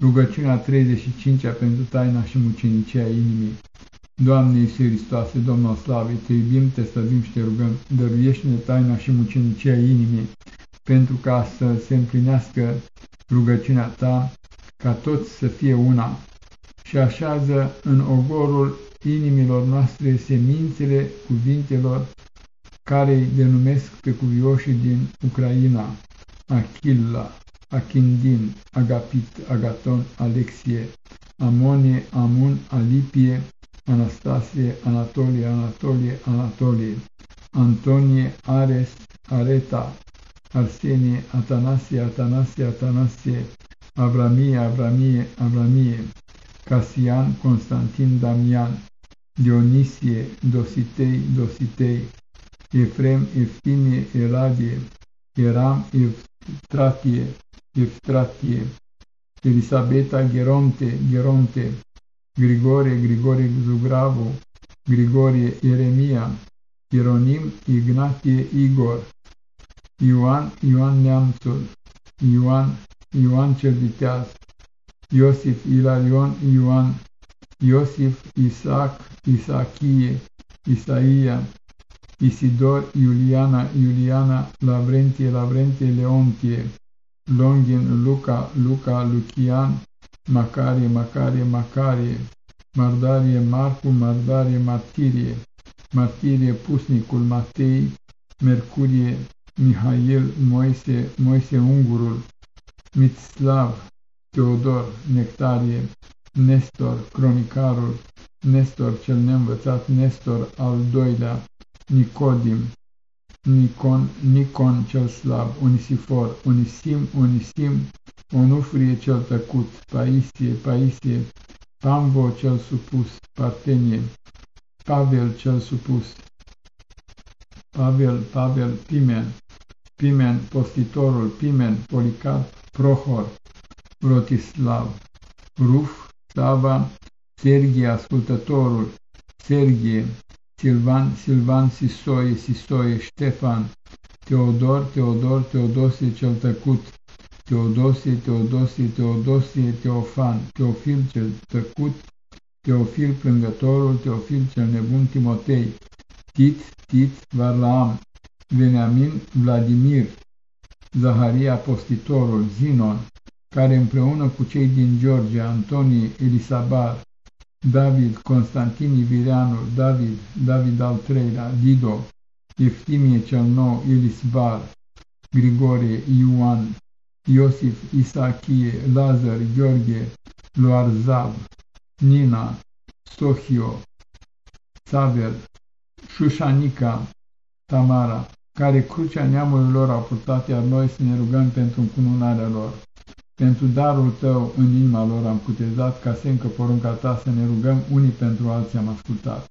Rugăciunea 35 -a pentru taina și mucenicia inimii. Doamne Iisus Hristoase, Domnul Slavei, Te iubim, Te slăbim și Te rugăm, dăruiește-ne taina și mucenicia inimii, pentru ca să se împlinească rugăciunea Ta, ca toți să fie una, și așează în ogorul inimilor noastre semințele cuvintelor care îi denumesc pe cuvioșii din Ucraina, Achilla, Achindin, Agapit, Agaton, Alexie, Amonie, Amun, Alipie, Anastasie, Anatolie, Anatolie, Anatolie, Antonie, Ares, Areta, Arsenie, Atanasie, Atanasie, Atanasie, Avramie, Avramie, Avramie, Casian, Constantin, Damian, Dionisie, Dositei, Dositei, Efrem, Eftimie, Eladie, Eram, Evtratie, Evtratie, Elisabeta, Geronte, Geronte, Grigore, Grigore Zugravu, Grigorie, Ieremia, Ieronim, Ignatie, Igor, Ioan, Ioan Neamțul, Ioan, Ioan cel Viteaz, Iosif, Ilarion, Ioan, Iosif, Isaac, Isachie, Isaia, Isidor, Iuliana, Iuliana, Lavrentie, Lavrentie, Leontie, Longin, Luca, Luca, Lucian, Macarie, Macarie, Macarie, Mardarie, Marcu, Mardarie, Martirie, Martirie, Pusnicul, Matei, Mercurie, Mihail, Moise, Moise Ungurul, Mitslav, Teodor, Nectarie, Nestor, Cronicarul, Nestor cel neînvățat, Nestor al doilea, Nicodim, Nicon, Nicon cel slab, Unisifor, Unisim, Unisim, Onufrie cel tăcut, Paisie, Paisie, Pambo cel supus, Partenie, Pavel cel supus, Pavel, Pavel, Pimen, Pimen, postitorul, Pimen, Policarp, Prohor, Rotislav, Ruf, Sava, Sergie, ascultătorul, Sergie, Silvan, Silvan, Sisoie, Sisoie, Ștefan, Teodor, Teodor, Teodosie cel tăcut, Teodosie, Teodosie, Teodosie, Teofan, Teofil cel tăcut, Teofil plângătorul, Teofil cel nebun, Timotei, Tit, Tit, Varlaam, Veniamin, Vladimir, Zaharia postitorul, Zinon, care împreună cu cei din Georgia, Antonie, Elisabar, David, Constantin Ivireanu, David, David al treilea, Dido, Eftimie cel nou, Elisbar, Grigorie, Ioan, Iosif, Isachie, Lazar, Gheorghe, Loarzav, Nina, Sohio, Saver, Șușanica, Tamara, care crucea neamului lor au purtat, iar noi să ne rugăm pentru încununarea lor. Pentru darul tău în inima lor am cutezat, ca să încă porunca ta să ne rugăm unii pentru alții am ascultat.